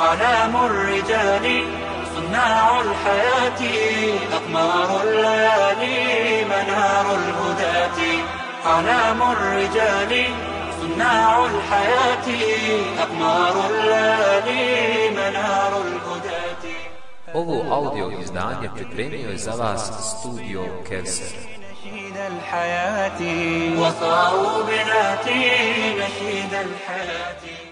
أعلام الرجال صناع الحياة أقمار الليالي منار الهداة. أعلام الرجال صناع الحياة أقمار الليالي منار الهداة. Ovo audio izdanje pripremio je za vas studio Kevser. نشيد الحياة. وصاروا بناتي نشيد الحياة.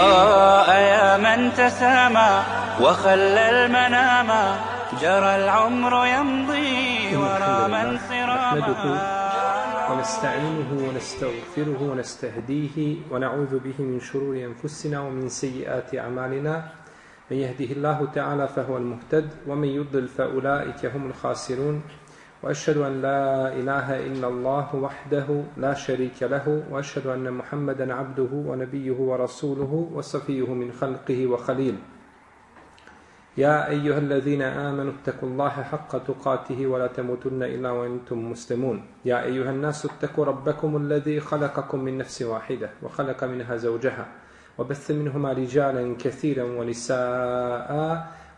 آه يا من تسامى وخلى المنام جرى العمر يمضي ورا من صراما. ونستعينه ونستغفره ونستهديه ونعوذ به من شرور أنفسنا ومن سيئات أعمالنا. من يهده الله تعالى فهو المهتد ومن يضلل فأولئك هم الخاسرون. وأشهد أن لا إله إلا الله وحده لا شريك له وأشهد أن محمدا عبده ونبيه ورسوله وصفيه من خلقه وخليله يا أيها الذين آمنوا اتقوا الله حق تقاته ولا تموتن إلا وأنتم مسلمون. يا أيها الناس اتقوا ربكم الذي خلقكم من نفس واحدة وخلق منها زوجها وبث منهما رجالا كثيرا ونساء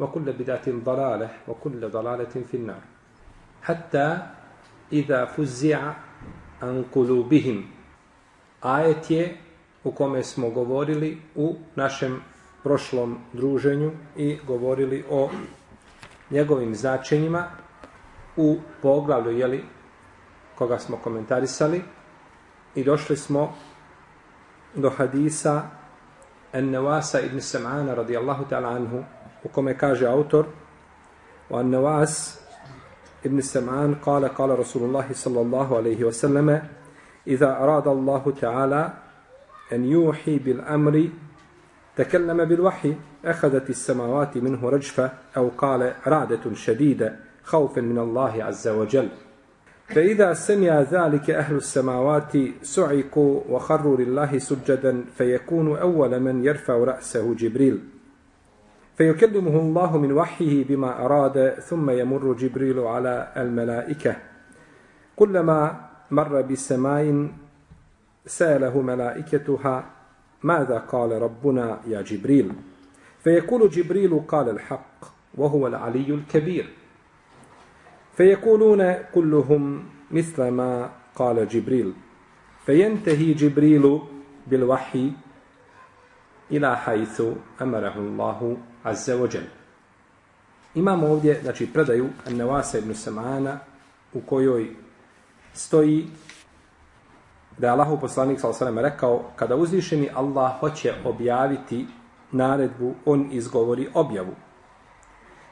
وكل بدعة ضلالة وكل ضلالة في النار حتى إذا فزع عن قلوبهم ajet je u kome smo govorili u našem prošlom druženju i govorili o njegovim značenjima u poglavlju, jeli, koga smo komentarisali i došli smo do hadisa en Nevasa ibn Sam'ana radijallahu ta'ala anhu u kome kaže autor o en Nevas ibn Sam'an kale kale Rasulullahi sallallahu alaihi wa sallame إذا أراد الله تعالى أن يوحي بالأمر تكلم بالوحي أخذت السماوات منه رجفة أو قال رعدة شديدة خوفا من الله عز وجل فإذا سمع ذلك أهل السماوات سعقوا وخروا لله سجدا فيكون أول من يرفع رأسه جبريل فيكلمه الله من وحيه بما أراد ثم يمر جبريل على الملائكة. كلما مر بسماء سأله ملائكتها ماذا قال ربنا يا جبريل؟ فيقول جبريل قال الحق وهو العلي الكبير. فيقولون كلهم مثل ما قال جبريل. فينتهي جبريل بالوحي إلى حيث أمره الله. azze ođen. Imamo ovdje, znači, predaju Nevasa ibn Samana u kojoj stoji da je Allahu poslanik s.a.v. rekao kada uzvišeni Allah hoće objaviti naredbu, on izgovori objavu.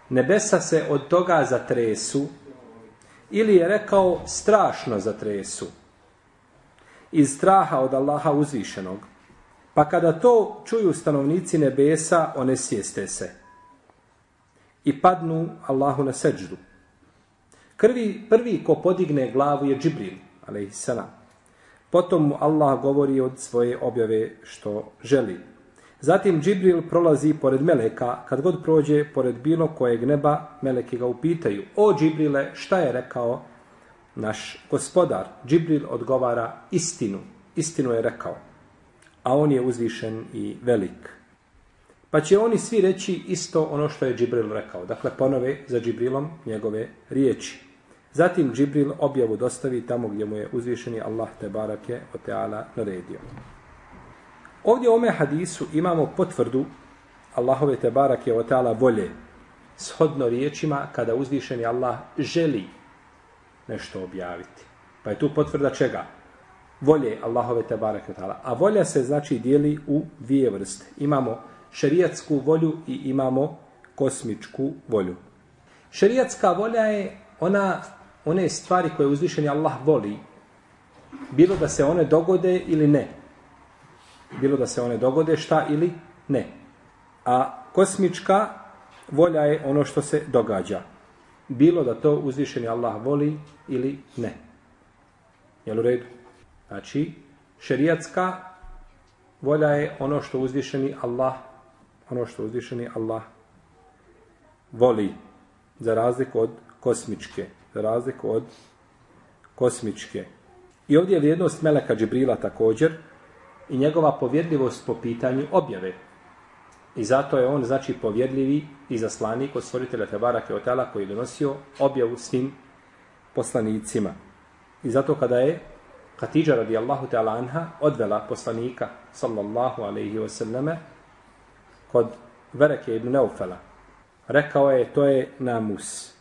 Nebesa se od toga zatresu ili je rekao strašno zatresu iz straha od Allaha uzvišenog. Pa kada to čuju stanovnici nebesa, one sjeste se i padnu Allahu na seđdu. Krvi, prvi ko podigne glavu je Džibril, alaihissalam. Potom mu Allah govori od svoje objave što želi. Zatim Džibril prolazi pored Meleka, kad god prođe pored bilo kojeg neba, Meleki ga upitaju, o Džibrile, šta je rekao naš gospodar? Džibril odgovara istinu, istinu je rekao, a on je uzvišen i velik. Pa će oni svi reći isto ono što je Džibril rekao. Dakle, ponove za Džibrilom njegove riječi. Zatim Džibril objavu dostavi tamo gdje mu je uzvišeni Allah te barake o teala naredio. Ovdje u ome hadisu imamo potvrdu Allahove te barake o teala volje shodno riječima kada uzvišeni Allah želi nešto objaviti. Pa je tu potvrda čega? Volje Allahove te barake. A volja se znači dijeli u dvije vrste. Imamo šerijatsku volju i imamo kosmičku volju. Šerijatska volja je ona, one stvari koje uzvišeni Allah voli, bilo da se one dogode ili ne. Bilo da se one dogode šta ili ne. A kosmička volja je ono što se događa. Bilo da to uzvišeni Allah voli ili ne. Jel u redu? Znači, šerijatska volja je ono što uzvišeni Allah ono što uzvišeni Allah voli za razliku od kosmičke za razliku od kosmičke. I ovdje je vrijednost Meleka Džibrila također i njegova povjedljivost po pitanju objave. I zato je on znači povjedljivi i zaslanik od stvoritelja Tebara Keotela koji je donosio objavu svim poslanicima. I zato kada je Hatidža radijallahu ta'ala anha odvela poslanika sallallahu alaihi wa sallame kod Vereke ibn Neufela. Rekao je, to je namus.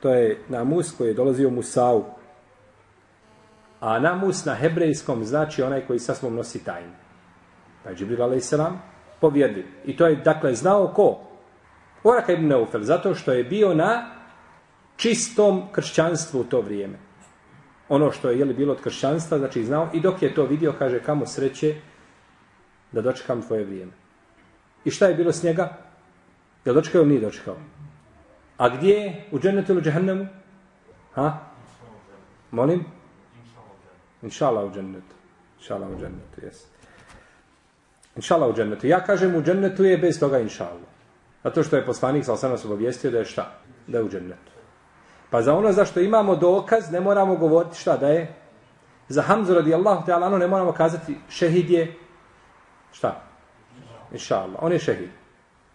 To je namus koji je dolazio Musau. A namus na hebrejskom znači onaj koji sa svom nosi tajne. Pa je Džibril a.s. povjedljiv. I to je, dakle, znao ko? Oraka ibn Neufel, zato što je bio na čistom kršćanstvu u to vrijeme ono što je jeli bilo od kršćanstva, znači znao, i dok je to vidio, kaže, kamo sreće da dočekam tvoje vrijeme. I šta je bilo s njega? Je li dočekao ili nije dočekao? A gdje je? U džennetu ili džahennemu? Ha? Molim? Inšala u džennetu. Inšala u džennetu, jes. Inšala u džennetu. Ja kažem u džennetu je bez toga inšala. Zato što je poslanik, sa sam obavijestio da je šta? Da je u džennetu. Pa za ono za što imamo dokaz, ne moramo govoriti šta da je. Za Hamzu radijallahu ta'ala ano ne moramo kazati šehid je šta? Inša Allah. On je šehid.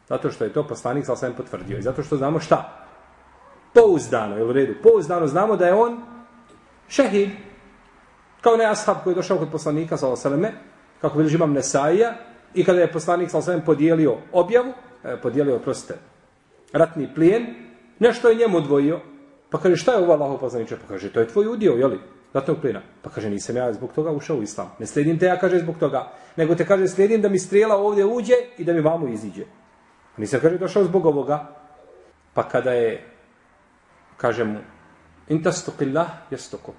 Zato što je to poslanik sa osvijem potvrdio. I zato što znamo šta? Pouzdano, je u redu? Pouzdano znamo da je on šehid. Kao ne ashab koji je došao kod poslanika sa osvijem, kako bilježi imam Nesaija, i kada je poslanik sa osvijem podijelio objavu, e, podijelio, prostite, ratni plijen, nešto je njemu odvojio, Pa kaže, šta je ovo Allaho poslaniče? Pa kaže, to je tvoj udio, jeli? Ratnog plina. Pa kaže, nisam ja zbog toga ušao u islam. Ne slijedim te, ja kaže, zbog toga. Nego te kaže, slijedim da mi strela ovdje uđe i da mi vamo iziđe. A nisam, kaže, došao zbog ovoga. Pa kada je, kaže mu, intastukillah jestoko.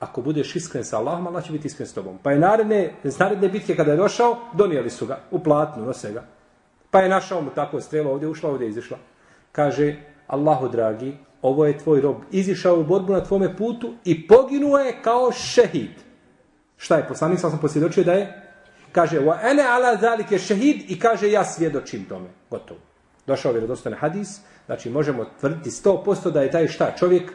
Ako budeš iskren sa Allahom, Allah će biti iskren s tobom. Pa je naredne, naredne bitke kada je došao, donijeli su ga u platnu, nose ga. Pa je našao mu tako strelo, ovdje, ušla ovdje, izišla. Kaže, Allahu dragi, ovo je tvoj rob, izišao u borbu na tvome putu i poginuo je kao šehid. Šta je poslanik, sam posvjedočio da je? Kaže, wa ene ala zalike šehid i kaže, ja svjedočim tome. Gotovo. Došao je dostane hadis, znači možemo tvrditi 100% da je taj šta čovjek,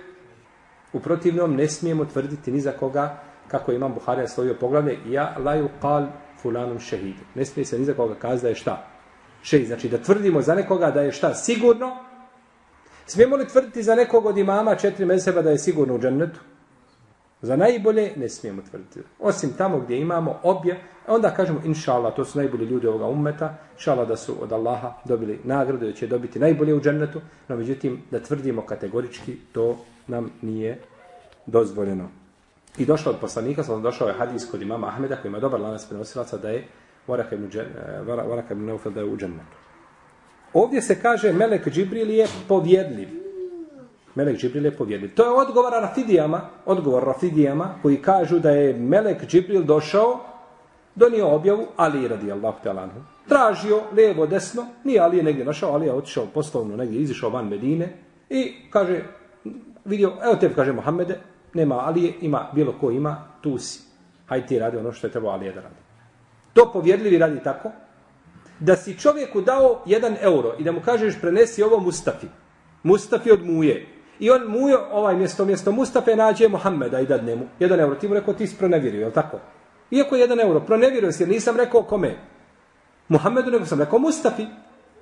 u protivnom ne smijemo tvrditi ni za koga, kako imam Buharija slovio poglavlje, ja laju kal fulanum šehid. Ne smije se ni za koga kazi da je šta? Šehid. Znači da tvrdimo za nekoga da je šta sigurno, Smijemo li tvrditi za nekog od imama četiri meseba da je sigurno u džennetu? Za najbolje ne smijemo tvrditi. Osim tamo gdje imamo obje, e onda kažemo inšala, to su najbolji ljudi ovoga ummeta, inšala da su od Allaha dobili nagradu, da će dobiti najbolje u džennetu, no međutim da tvrdimo kategorički, to nam nije dozvoljeno. I došao od poslanika, sam došao je hadis kod imama Ahmeda, koji ima dobar lanac prenosilaca, da je Varaka ibn e, Neufel da je u džennetu. Ovdje se kaže Melek Džibril je povjedljiv. Melek Džibril je povjedljiv. To je odgovor Rafidijama, odgovor Rafidijama koji kažu da je Melek Džibril došao, donio objavu Ali radi Allahu talanhu. Tražio levo, desno, nije Ali je negdje našao, Ali je otišao poslovno negdje, izišao van Medine i kaže, vidio, evo tebi kaže Mohamede, nema Ali ima bilo ko ima, tu si. Hajde ti radi ono što je trebao Ali da radi. To povjedljivi radi tako, da si čovjeku dao jedan euro i da mu kažeš prenesi ovo Mustafi. Mustafi od Muje. I on Mujo, ovaj mjesto, mjesto Mustafe, nađe Mohameda i dadne mu. Jedan euro. Ti mu rekao, ti si pronevirio, je li tako? Iako jedan euro, pronevirio si, jer nisam rekao kome. Muhammedu, nego sam rekao Mustafi.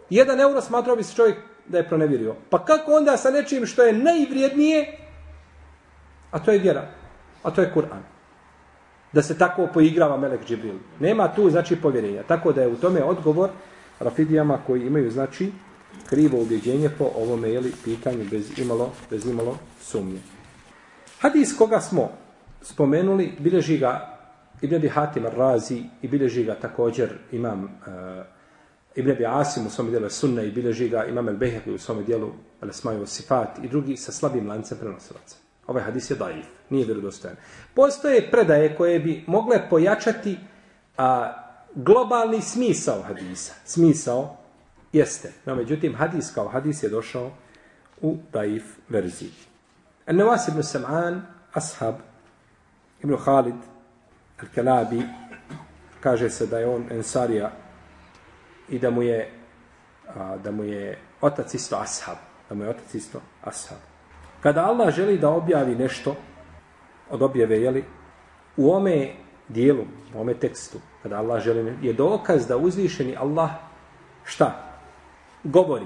Jedan euro smatrao bi se čovjek da je pronevirio. Pa kako onda sa nečim što je najvrijednije, a to je vjera, a to je Kur'an da se tako poigrava Melek Džibril. Nema tu, znači, povjerenja. Tako da je u tome odgovor Rafidijama koji imaju, znači, krivo ubjeđenje po ovome jeli, pitanju bez imalo, bez imalo sumnje. Hadis koga smo spomenuli, bileži ga Ibn Abi Hatim Razi i bileži ga također imam uh, Ibn Abi Asim u svom dijelu Sunna i bileži ga imam El Behek u svom dijelu El Smaju Sifat i drugi sa slabim lancem prenosilaca. Ovaj hadis je daif, nije vjerodostojan. Postoje predaje koje bi mogle pojačati a, globalni smisao hadisa. Smisao jeste. No, međutim, hadis kao hadis je došao u daif verziji. An-Nawas ibn Sam'an, ashab, ibn Khalid, al-Kalabi, kaže se da je on ensarija i da mu je a, da mu je otac isto ashab. Da mu je otac isto ashab. Kada Allah želi da objavi nešto od objave, jeli, u ome dijelu, u ome tekstu, kada Allah želi, je dokaz da uzvišeni Allah šta? Govori.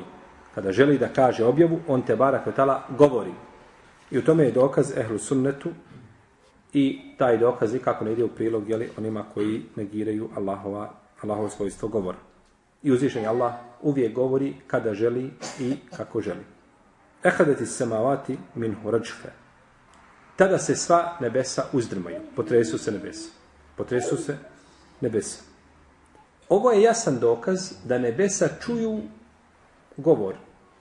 Kada želi da kaže objavu, on te barak vetala govori. I u tome je dokaz ehlu sunnetu i taj dokaz i kako ne ide u prilog jeli, onima koji negiraju Allahova, Allahovo svojstvo govora. I uzvišeni Allah uvijek govori kada želi i kako želi. Ehadeti samavati min hurađfe. Tada se sva nebesa uzdrmaju. Potresu se nebesa. Potresu se nebesa. Ovo je jasan dokaz da nebesa čuju govor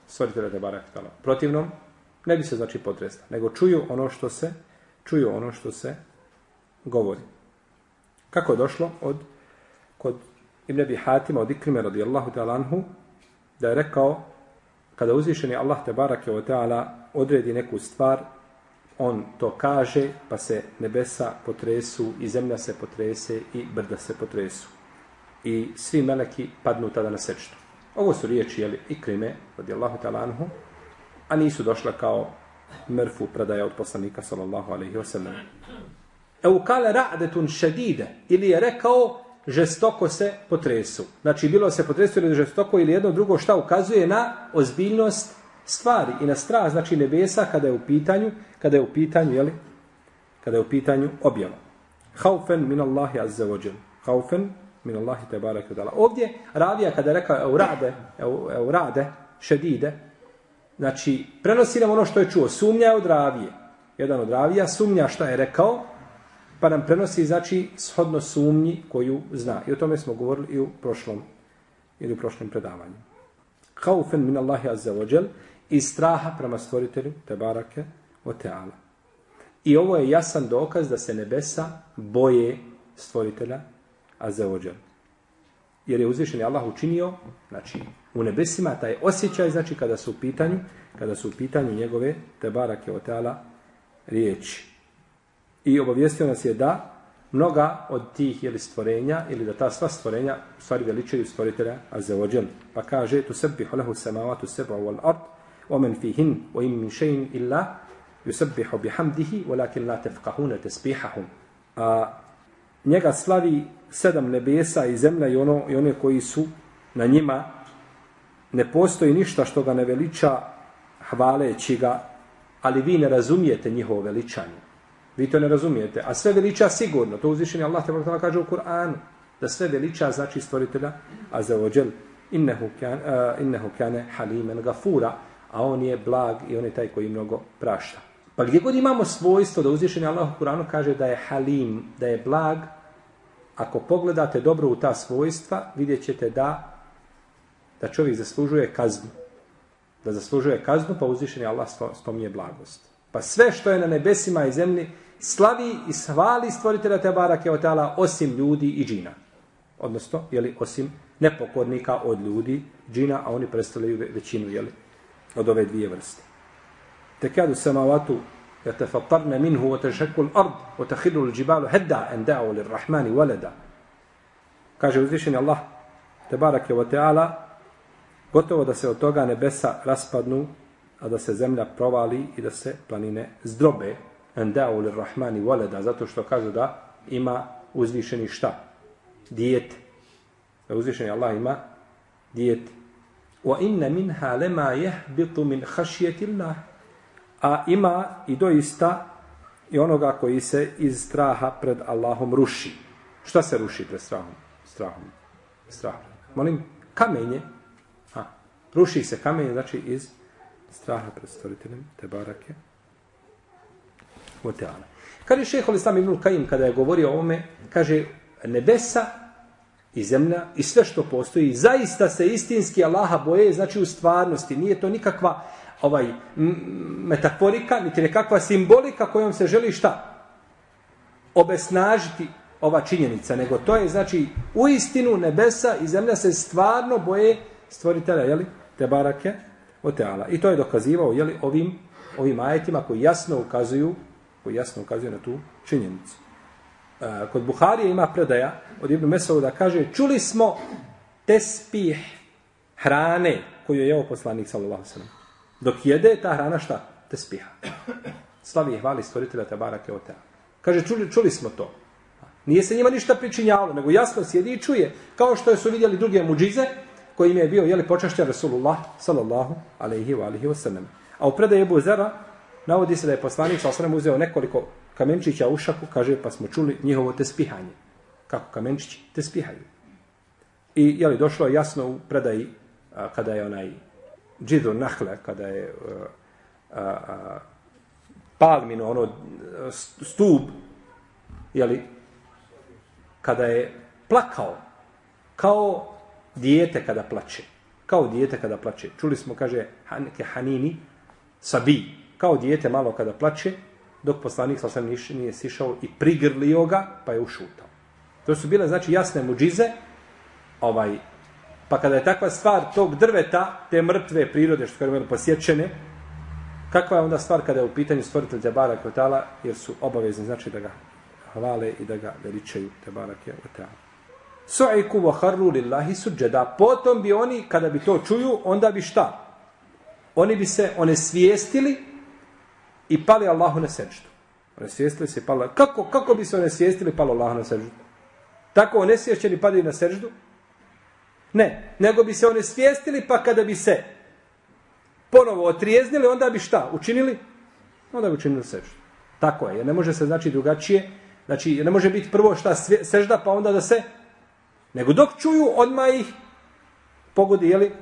stvoritelja te barak tala. Protivnom, ne bi se znači potresla, nego čuju ono što se čuju ono što se govori. Kako je došlo od kod Ibn Abi Hatima od Ikrime radijallahu ta'ala anhu da je rekao kada uzvišeni Allah te barake o ta'ala odredi neku stvar on to kaže pa se nebesa potresu i zemlja se potrese i brda se potresu i svi meleki padnu tada na sečtu. Ovo su riječi jeli, Ikrime radijallahu ta'ala anhu a nisu došla kao mrfu predaja od poslanika sallallahu alaihi wa sallam. Evo kale ra'detun šedide ili je rekao žestoko se potresu. Znači, bilo se potresu ili žestoko ili jedno drugo šta ukazuje na ozbiljnost stvari i na strah, znači nebesa kada je u pitanju, kada je u pitanju, jeli, kada je u pitanju objava. Haufen min Allahi azza wa jel. Haufen min Allahi te barak Ovdje ravija kada je rekao eurade, eurade, šedide, znači prenosi nam ono što je čuo, sumnja od ravije. Jedan od ravija sumnja šta je rekao, pa nam prenosi znači shodno sumnji koju zna. I o tome smo govorili i u prošlom ili u prošlom predavanju. Kaufen min Allahi azza wa jal i straha prema stvoritelju te barake o teala. I ovo je jasan dokaz da se nebesa boje stvoritelja azza wa jal. Jer je uzvišen Allah učinio, znači u nebesima taj osjećaj, znači kada su u pitanju, kada su u pitanju njegove te barake o teala riječi. I obavijestio nas je da mnoga od tih ili stvorenja ili da ta sva stvorenja stvari veličaju stvoritelja Azzawajal. Pa kaže tu sebi lehu samavatu seba wal ard omen fihin o im min šein illa yusabbihu bihamdihi walakin la tefkahune tesbihahum. A njega slavi sedam nebesa i zemlja i, ono, i one koji su na njima ne postoji ništa što ga ne veliča hvaleći ga, ali vi ne razumijete njihovo veličanje. Vi to ne razumijete. A sve veliča sigurno. To uzvišenje Allah te kaže u Kur'anu. Da sve veliča znači stvoritelja. A za ođel innehu, kan, uh, innehu kane halimen gafura. A on je blag i on je taj koji mnogo prašta. Pa gdje god imamo svojstvo da uzvišenje Allah u Kur'anu kaže da je halim, da je blag, ako pogledate dobro u ta svojstva, vidjet ćete da da čovjek zaslužuje kaznu. Da zaslužuje kaznu, pa uzvišenje Allah spominje blagost. Pa sve što je na nebesima i zemlji, slavi i svali stvoritelja te barake od tala osim ljudi i džina. Odnosno, jeli, osim nepokornika od ljudi, džina, a oni predstavljaju većinu, jeli, od ove dvije vrste. Te kadu samavatu يتفطرن منه وتشكل الأرض وتخر الجبال هدا أن دعوا للرحمن ولدا kaže uzvišeni Allah tebarake wa ta'ala gotovo da se od toga nebesa raspadnu a da se zemlja provali i da se planine zdrobe enda'u lir rahmani waleda, zato što kažu da ima uzvišeni šta? Dijete. Da uzvišeni Allah ima dijete. Wa inna minha lema yahbitu min khashyati Allah. A ima i doista i onoga koji se iz straha pred Allahom ruši. Šta se ruši pred strahom? Strahom. Strahom. Molim, kamenje. A, Ruši se kamen, znači iz straha pred stvoriteljem, te barake. O teala. Kaže šehol Islam Ibnul Kajim, kada je govorio o ovome, kaže, nebesa i zemlja i sve što postoji, zaista se istinski Allaha boje, znači u stvarnosti, nije to nikakva ovaj metaforika, niti nekakva simbolika kojom se želi šta? Obesnažiti ova činjenica, nego to je, znači, u istinu nebesa i zemlja se stvarno boje stvoritelja, jeli, te barake, o teala. I to je dokazivao, jeli, ovim, ovim ajetima koji jasno ukazuju, koji jasno ukazuje na tu činjenicu. E, kod Buharije ima predaja od Ibnu Mesauda, kaže, čuli smo tespih hrane koju je jeo poslanik, sallallahu sallam. Dok jede, ta hrana šta? Tespiha. Slavi i hvali stvoritelja te barake. Kaže, čuli, čuli smo to. Nije se njima ništa pričinjalo, nego jasno sjedi i čuje. Kao što su vidjeli druge muđize, kojim je bio jeli, počašćen Rasulullah, sallallahu alaihi wa alihi wa sallam. A u predaju Ebu Zera navodi se da je poslanik sa osrem uzeo nekoliko kamenčića u šaku, kaže, pa smo čuli njihovo tespihanje. Kako kamenčići tespihaju. I je li došlo jasno u predaji a, kada je onaj džidu nahle, kada je a, a, palmino, ono, stub, je li, kada je plakao, kao dijete kada plače. Kao dijete kada plače. Čuli smo, kaže, neke hanini, sabi, kao dijete malo kada plače, dok poslanik sa osam nije sišao i prigrlio ga, pa je ušutao. To su bile, znači, jasne muđize, ovaj, pa kada je takva stvar tog drveta, te mrtve prirode, što kada posjećene, kakva je onda stvar kada je u pitanju stvoritelj Djabara Kvetala, jer su obavezni, znači, da ga hvale i da ga veličaju, te barake o teala. Su'iku wa harru lillahi suđeda. Potom bi oni, kada bi to čuju, onda bi šta? Oni bi se one svijestili i pali Allahu na seždu. One se i pali. Kako, kako bi se one svijestili i pali Allahu na seždu? Tako one sviješćeni padaju na seždu? Ne, nego bi se onesvijestili pa kada bi se ponovo otrijeznili, onda bi šta? Učinili? Onda bi učinili seždu. Tako je, jer ne može se znači drugačije Znači, ne može biti prvo šta sežda, pa onda da se... Nego dok čuju, odmah ih pogodi, jeli,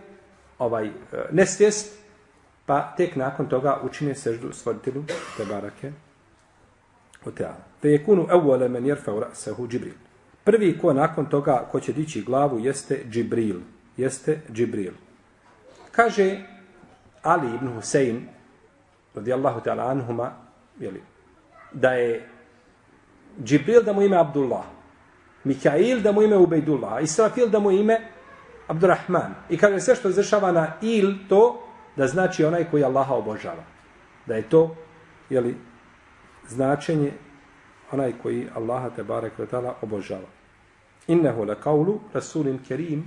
ovaj, e, nesvijest, pa tek nakon toga učine seždu stvoritelju te barake o teala. Te je kunu evole men jerfeu rasehu Džibril. Prvi ko nakon toga, ko će dići glavu, jeste Džibril. Jeste Džibril. Kaže Ali ibn Husein, radijallahu ta'ala anhuma, jeli, da je Džibril da mu ime Abdullah. Mikail da mu ime Ubejdullah. Israfil da mu ime Abdurrahman. I kaže sve što zršava na il to da znači onaj koji Allaha obožava. Da je to jeli, značenje onaj koji Allaha te barek vetala obožava. Innehu la kaulu rasulin kerim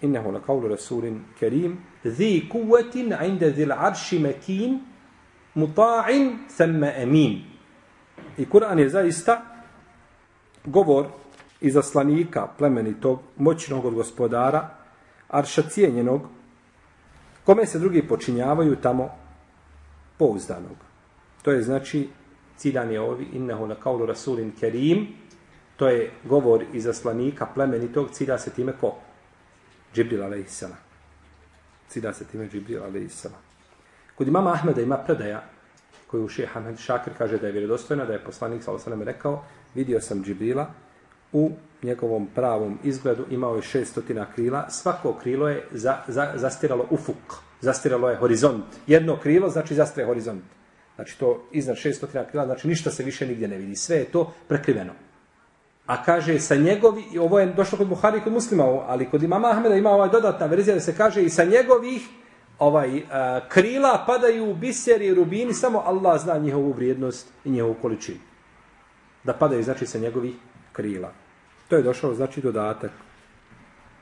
innehu la kaulu rasulin kerim zi kuvetin inda zil arši mekin muta'in themme emin. I Kur'an je zaista govor izaslanika plemenitog, moćnog od gospodara, arša cijenjenog, kome se drugi počinjavaju tamo pouzdanog. To je znači ciljan je ovi innehu na kaulu rasulin kerim, to je govor izaslanika plemenitog, cilja se time ko? Džibril a.s. Cilja se time Džibril a.s. Kod imama Ahmeda ima predaja koju šeha Ahmed Šakir kaže da je vjerodostojna, da je poslanik sa rekao, vidio sam Džibrila u njegovom pravom izgledu, imao je šestotina krila, svako krilo je za, za, zastiralo ufuk, zastiralo je horizont. Jedno krilo znači zastire horizont. Znači to iznad šestotina krila, znači ništa se više nigdje ne vidi. Sve je to prekriveno. A kaže sa njegovi, i ovo je došlo kod Buhari kod muslima, ali kod imama Ahmeda ima ovaj dodatna verzija da se kaže i sa njegovih ovaj a, krila padaju u biseri i rubini, samo Allah zna njihovu vrijednost i njihovu količinu. Da padaju, znači, sa njegovih krila. To je došao, znači, dodatak.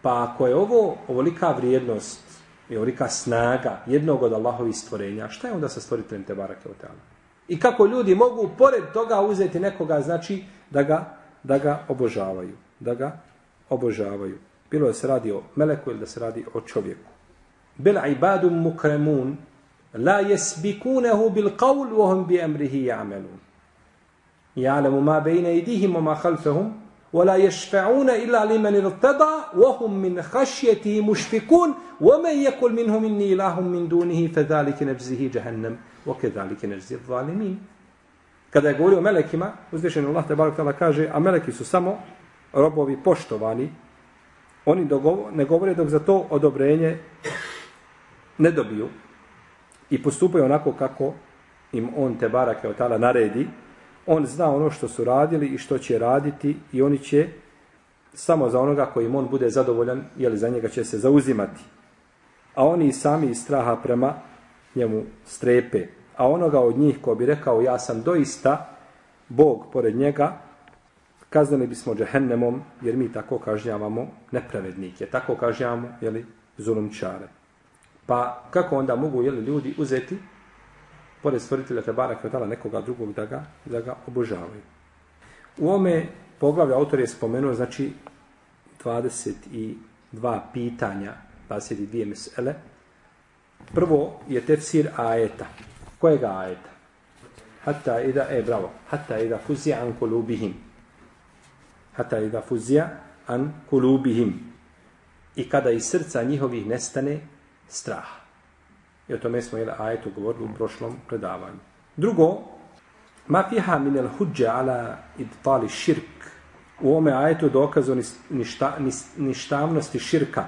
Pa ako je ovo ovolika vrijednost i ovolika snaga jednog od Allahovih stvorenja, šta je onda sa stvoriteljem te barake o teala? I kako ljudi mogu pored toga uzeti nekoga, znači, da ga, da ga obožavaju. Da ga obožavaju. Bilo da se radi o meleku ili da se radi o čovjeku. bel ibadum mukremun, la yasbikunahu bil qavl, wa hum bi amrihi ya'malun ya'lamu ma bayna aydihim wa ma khalfahum ولا يشفعون إلا لمن ارتضى وهم من خشيته مشفقون ومن يقل منهم إني إله من دونه فذلك نجزه جهنم وكذلك نجزي الظالمين Kada je govorio o melekima, uzvišen Allah te barak tala kaže, a meleki su samo robovi poštovani, oni ne govore dok za to odobrenje ne dobiju i postupaju onako kako im on te barak je tala naredi, on zna ono što su radili i što će raditi i oni će samo za onoga kojim on bude zadovoljan, jeli za njega će se zauzimati. A oni sami iz straha prema njemu strepe. A onoga od njih ko bi rekao ja sam doista Bog pored njega, kaznili bismo džehennemom jer mi tako kažnjavamo nepravednike. Tako kažnjavamo jeli, zulumčare. Pa kako onda mogu jeli, ljudi uzeti pored stvoritelja Tebara Kvetala nekoga drugog da ga, da ga obožavaju. U ome poglavlju autor je spomenuo znači 22 pitanja, 22 mesele. Prvo je tefsir ajeta. Kojega ajeta? Hatta ida, e bravo, hatta ida fuzija an kulubihim. Hatta ida fuzija an kulubihim. I kada iz srca njihovih nestane straha. I o tome smo jel ajetu govorili u prošlom predavanju. Drugo, ma fiha min al hudja ala idtali širk. U ome ajetu dokaz o ništa, ništavnosti širka.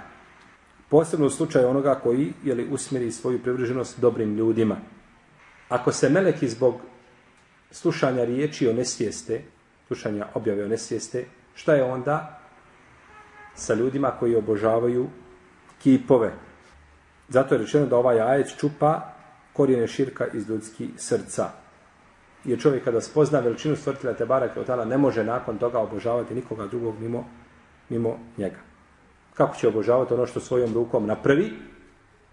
Posebno u slučaju onoga koji jeli, usmjeri svoju privrženost dobrim ljudima. Ako se meleki zbog slušanja riječi o nesvijeste, slušanja objave o nesvijeste, šta je onda sa ljudima koji obožavaju kipove, Zato je rečeno da ovaj ajet čupa korijene širka iz ljudskih srca. Jer čovjek kada spozna veličinu stvoritelja Tebara Kjotala ne može nakon toga obožavati nikoga drugog mimo, mimo njega. Kako će obožavati ono što svojom rukom napravi?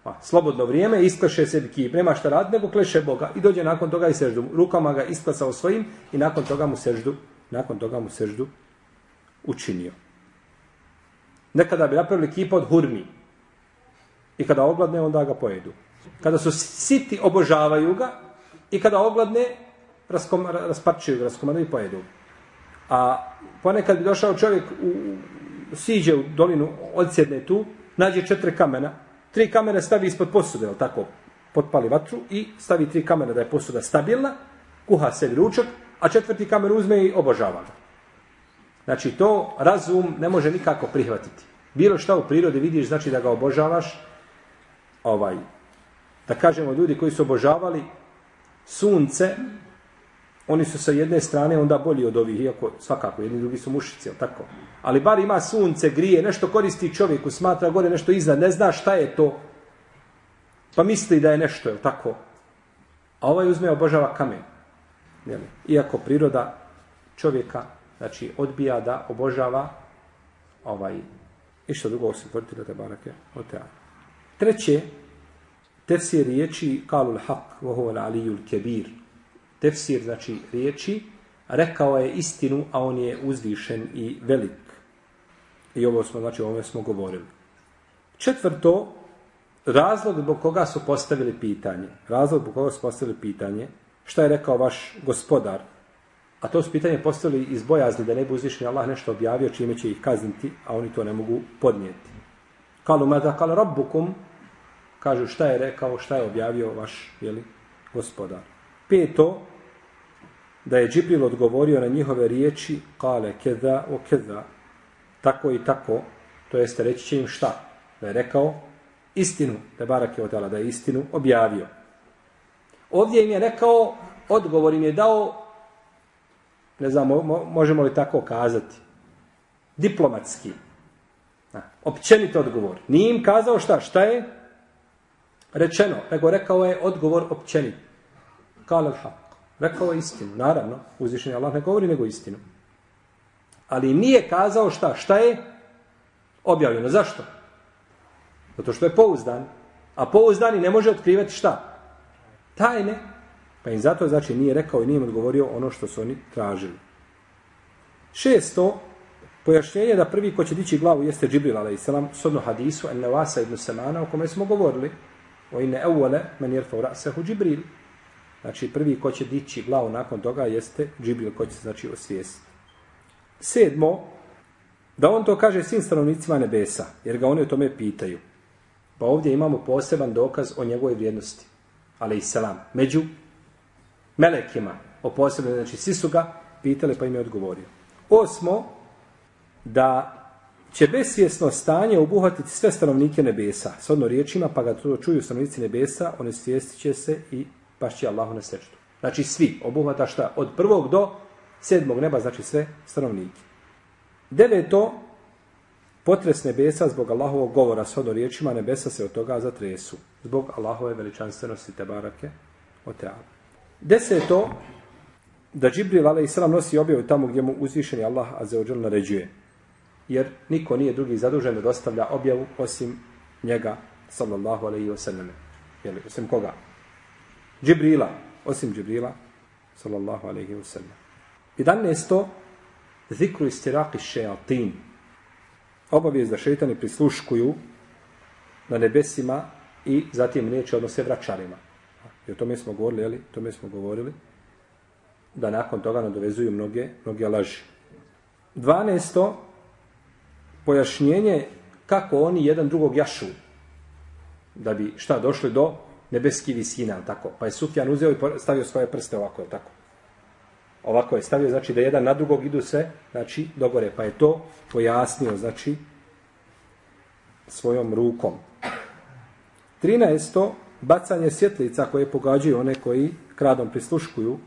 Pa, slobodno vrijeme, iskleše sebi kip, nema šta rad, nego kleše Boga i dođe nakon toga i seždu. Rukama ga isklesao svojim i nakon toga mu seždu, nakon toga mu seždu učinio. Nekada bi napravili kip od hurmi, I kada ogladne, onda ga pojedu. Kada su siti, obožavaju ga. I kada ogladne, raskom, rasparčuju ga, raskomanu i pojedu. A ponekad bi došao čovjek u, siđe u dolinu, odsjedne tu, nađe četiri kamena, tri kamene stavi ispod posude, ali tako, potpali vatru i stavi tri kamena da je posuda stabilna, kuha se ručak, a četvrti kamen uzme i obožava ga. Znači, to razum ne može nikako prihvatiti. Bilo šta u prirodi vidiš, znači da ga obožavaš, ovaj, da kažemo ljudi koji su obožavali sunce, oni su sa jedne strane onda bolji od ovih, iako svakako, jedni drugi su mušici, ali tako. Ali bar ima sunce, grije, nešto koristi čovjeku, smatra gore nešto iznad, ne zna šta je to, pa misli da je nešto, je tako? A ovaj uzme obožava kamen. Jeli? Iako priroda čovjeka, znači, odbija da obožava ovaj, i što drugo se tvrti da te barake od teatra. Treće, tefsir riječi kalul haq, vohu alijul kebir. Tefsir, znači, riječi, rekao je istinu, a on je uzvišen i velik. I ovo smo, znači, ovome smo govorili. Četvrto, razlog zbog koga su postavili pitanje. Razlog zbog koga su postavili pitanje, šta je rekao vaš gospodar, a to su pitanje postavili iz bojazni da ne bi uzvišen Allah nešto objavio čime će ih kazniti, a oni to ne mogu podnijeti. Kalu mada kal rabbukum, kažu šta je rekao, šta je objavio vaš jeli, gospodar. Peto, da je Džibril odgovorio na njihove riječi, kale keda o keda, tako i tako, to jeste reći će im šta, da je rekao istinu, da je Barak je odala, da je istinu objavio. Ovdje im je rekao, odgovor im je dao, ne znam, možemo li tako kazati, diplomatski, općenito odgovor. Nije im kazao šta, šta je rečeno, nego rekao je odgovor općenit. Kale haq. Rekao je istinu. Naravno, uzvišenje Allah ne govori nego istinu. Ali nije kazao šta, šta je objavljeno. Zašto? Zato što je pouzdan. A pouzdani ne može otkrivati šta? Tajne. Pa im zato znači nije rekao i nije im odgovorio ono što su oni tražili. Šesto, Pojašnjenje da prvi ko će dići glavu jeste Džibril a.s. sodno hadisu en nevasa ibn Semana o kome smo govorili. O ine evole men jer faura sehu Džibril. Znači prvi ko će dići glavu nakon toga jeste Džibril ko će se znači osvijestiti. Sedmo, Da on to kaže svim stanovnicima nebesa, jer ga oni o tome pitaju. Pa ovdje imamo poseban dokaz o njegovoj vrijednosti. Ali i selam. Među melekima. O posebno, znači svi su ga pitali pa im je odgovorio. Osmo, da će besvjesno stanje obuhvatiti sve stanovnike nebesa. S odno riječima, pa ga to čuju stanovnici nebesa, one svijestit će se i pašće Allahu na sečtu. Znači svi, obuhvata šta? Od prvog do sedmog neba, znači sve stanovnike. Deveto, potres nebesa zbog Allahovog govora s odno riječima, nebesa se od toga zatresu. Zbog Allahove veličanstvenosti te barake o teala. Deseto, da Džibril a.s. nosi objavu tamo gdje mu uzvišeni Allah azeođel naređuje jer niko nije drugi zadužen da dostavlja objavu osim njega, sallallahu alaihi wa sallam. Jeli, osim koga? Džibrila, osim Džibrila, sallallahu alaihi wa sallam. I dan nesto, zikru istiraki šeatin. Obavijez da šeitani prisluškuju na nebesima i zatim neće odnose vraćarima. I o tome smo govorili, jeli? O tome smo govorili da nakon toga nadovezuju mnoge, mnoge laži. 12 pojašnjenje kako oni jedan drugog jašu da bi šta došli do nebeskih visina, tako. Pa je Sufjan uzeo i stavio svoje prste ovako, tako. Ovako je stavio, znači da jedan na drugog idu sve, znači, dogore. Pa je to pojasnio, znači, svojom rukom. 13. Bacanje svjetlica koje pogađaju one koji kradom prisluškuju.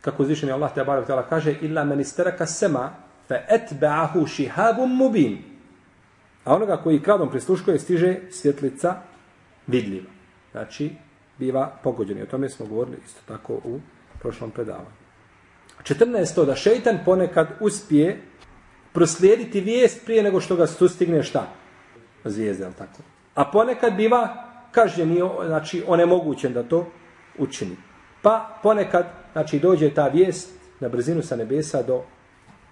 Kako uzvišeni Allah te barak kaže, illa menisteraka sema fa etba'ahu shihabun mubin. A onoga koji kradom prisluškuje stiže svjetlica vidljiva. Znači, biva pogođen. O tome smo govorili isto tako u prošlom predavanju. 14. Da šeitan ponekad uspije proslijediti vijest prije nego što ga sustigne šta? Zvijezde, ali tako? A ponekad biva kažnjen i znači, onemogućen da to učini. Pa ponekad znači, dođe ta vijest na brzinu sa nebesa do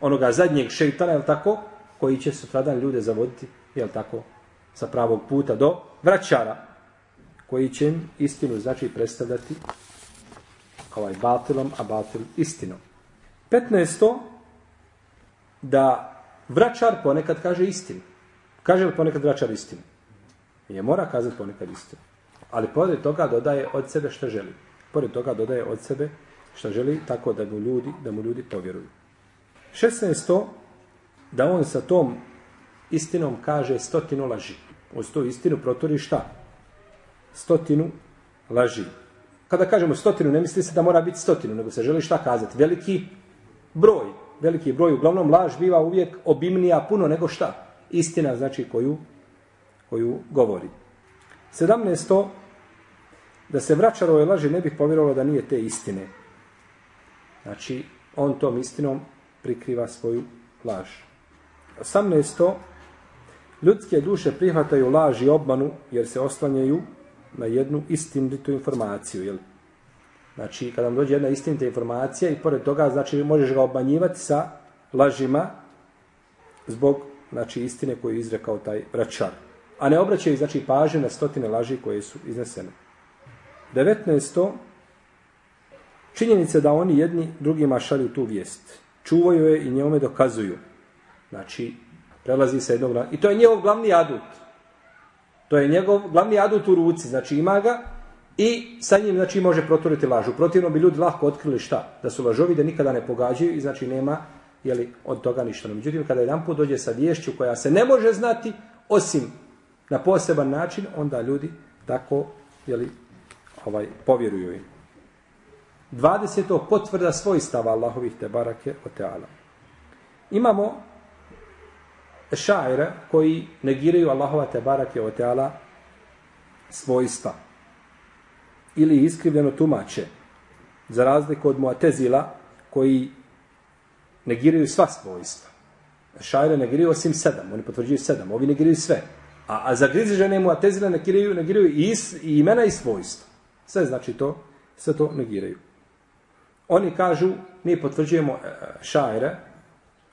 onoga zadnjeg šeitana, jel tako, koji će sutradan ljude zavoditi, jel tako, sa pravog puta do vraćara, koji će im istinu, znači, predstavljati ovaj batilom, a batil istinom. 15. Da vraćar ponekad kaže istinu. Kaže li ponekad vraćar istinu? Je mora kazati ponekad istinu. Ali pored toga dodaje od sebe što želi. Pored toga dodaje od sebe što želi tako da mu ljudi, da mu ljudi povjeruju. 16. Da on sa tom istinom kaže stotinu laži. Uz tu istinu protori šta? Stotinu laži. Kada kažemo stotinu, ne misli se da mora biti stotinu, nego se želi šta kazati? Veliki broj. Veliki broj. Uglavnom, laž biva uvijek obimnija puno nego šta? Istina, znači, koju, koju govori. 17. Da se vraćarove laži ne bih povjerovalo da nije te istine. Znači, on tom istinom prikriva svoju laž. 18. Ljudske duše prihvataju laž i obmanu jer se oslanjaju na jednu istinitu informaciju. Jel? Znači, kada vam dođe jedna istinita informacija i pored toga, znači, možeš ga obmanjivati sa lažima zbog znači, istine koju je izrekao taj vraćar. A ne obraćaju, znači, pažnje na stotine laži koje su iznesene. 19. Činjenica da oni jedni drugima šalju tu vijest čuvaju je i njome dokazuju. Znači, prelazi se jednog... I to je njegov glavni adut. To je njegov glavni adut u ruci. Znači, ima ga i sa njim znači, može proturiti lažu. Protivno bi ljudi lahko otkrili šta? Da su lažovi, da nikada ne pogađaju i znači nema jeli, od toga ništa. No, međutim, kada jedan put dođe sa vješću koja se ne može znati, osim na poseban način, onda ljudi tako jeli, ovaj, povjeruju im. 20. potvrda svojstava Allahovih te barake o teala. Imamo šaire koji negiraju Allahova te barake o teala svojstva ili iskrivljeno tumače za razliku od Muatezila koji negiraju sva svojstva. Šaire negiraju osim sedam, oni potvrđuju sedam, ovi negiraju sve. A, a za grizižene Muatezila negiraju, negiraju i, is, i imena i svojstva. Sve znači to, sve to negiraju. Oni kažu, mi potvrđujemo e, šajre,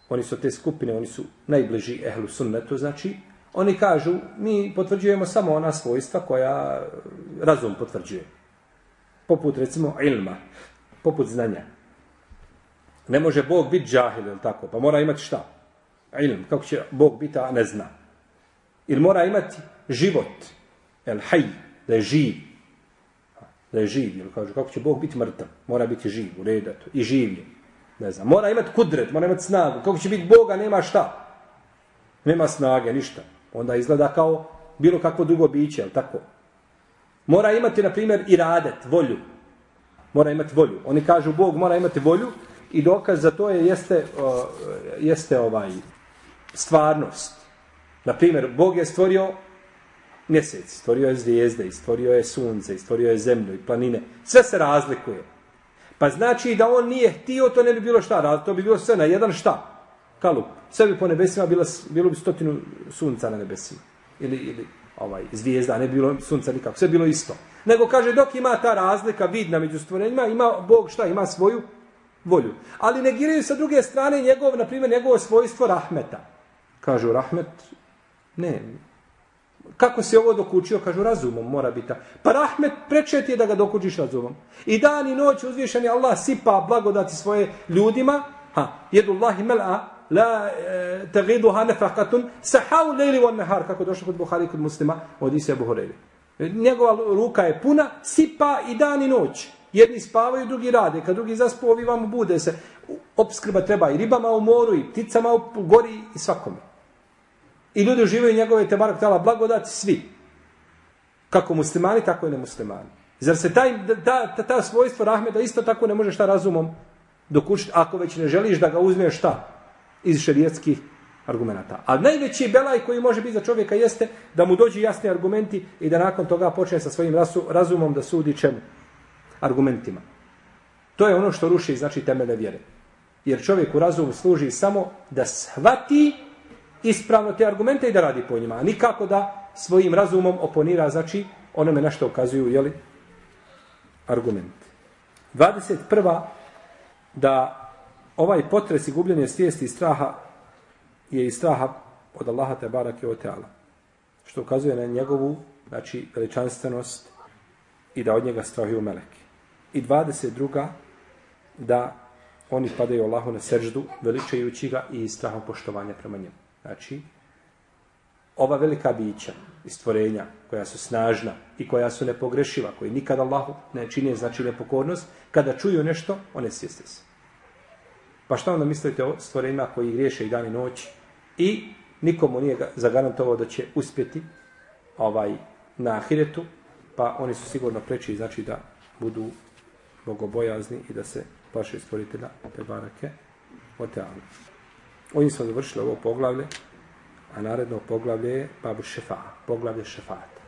oni su te skupine, oni su najbliži ehlu sunnetu, znači, oni kažu, mi potvrđujemo samo ona svojstva koja e, razum potvrđuje. Poput, recimo, ilma, poput znanja. Ne može Bog biti džahil, ili tako, pa mora imati šta? ilm, kako će Bog biti, a ne zna. Ili mora imati život, el haj, da je živ, da je živ, ili kažu, kako će Bog biti mrtav, mora biti živ, u redu, eto, i živ je. Ne znam, mora imati kudret, mora imati snagu, kako će biti Boga, nema šta. Nema snage, ništa. Onda izgleda kao bilo kakvo drugo biće, ali tako. Mora imati, na primjer, i radet, volju. Mora imati volju. Oni kažu, Bog mora imati volju i dokaz za to je jeste, uh, jeste ovaj stvarnost. Na primjer, Bog je stvorio mjesec, stvorio je zvijezde, stvorio je sunce, stvorio je zemlju i planine. Sve se razlikuje. Pa znači da on nije htio, to ne bi bilo šta, to bi bilo sve na jedan šta. Kalup. Sve bi po nebesima bilo, bilo bi stotinu sunca na nebesima. Ili, ili ovaj, zvijezda, ne bi bilo sunca nikako. Sve bilo isto. Nego kaže, dok ima ta razlika vidna među stvorenjima, ima Bog šta, ima svoju volju. Ali negiraju sa druge strane njegov, na primjer, njegovo svojstvo rahmeta. Kažu, rahmet, ne, kako si ovo dokučio, kažu, razumom mora biti. Pa rahmet preče ti je da ga dokučiš razumom. I dan i noć uzvišeni Allah sipa blagodati svoje ljudima, ha, jedu Allahi mel'a, la e, tagiduha nefakatun, sahau lejli von nehar, kako došlo kod Buhari kod muslima, od Isija Buhoreli. Njegova ruka je puna, sipa i dan i noć. Jedni spavaju, drugi rade. Kad drugi zaspu, ovi vam bude se. Opskrba treba i ribama u moru, i pticama u gori, i svakome. I ljudi uživaju njegove te barak tala blagodati svi. Kako muslimani, tako i nemuslimani. Zar se taj, ta, ta, ta svojstvo rahmeta isto tako ne može šta razumom dokučiti, ako već ne želiš da ga uzmeš šta? Iz šerijetskih argumenta. A najveći belaj koji može biti za čovjeka jeste da mu dođu jasni argumenti i da nakon toga počne sa svojim rasu, razumom da sudi čemu? Argumentima. To je ono što ruši, znači, temele vjere. Jer čovjek u razumu služi samo da shvati ispravno te argumente i da radi po njima. A nikako da svojim razumom oponira, znači, onome na što ukazuju, jeli, argument. 21. da ovaj potres i gubljenje svijesti i straha je i straha od Allaha te barake o teala. Što ukazuje na njegovu, znači, veličanstvenost i da od njega strahuju meleki. I 22. da oni padaju Allahu na seždu, veličajući ga i strahom poštovanja prema njemu. Znači, ova velika bića i stvorenja koja su snažna i koja su nepogrešiva, koji nikada Allahu ne čine znači nepokornost, kada čuju nešto, one sjeste se. Pa šta onda mislite o stvorenjima koji griješe i dan i noć i nikomu nije zagarantovao da će uspjeti ovaj na ahiretu, pa oni su sigurno preči znači da budu bogobojazni i da se plaše stvoritelja te barake o tealu. Ovim smo završili ovo poglavlje, a naredno poglavlje je Babu Šefa, poglavlje Šefata.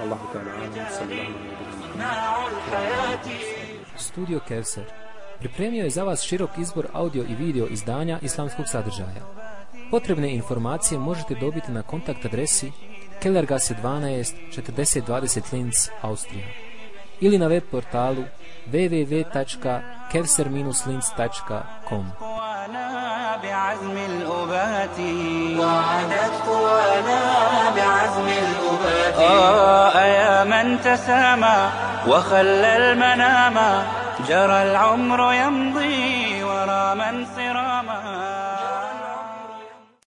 Allahu ta'ala, sallallahu Studio Kevser pripremio je za vas širok izbor audio i video izdanja islamskog sadržaja. Potrebne informacije možete dobiti na kontakt adresi Kellergasse 12 4020 Linz, Austrija ili na web portalu www.kevser-linz.com بعزم الأبات. وعدت قوانا بعزم الأبات. آه يا من تسامى وخلى المنام. جرى العمر يمضي ورا من صر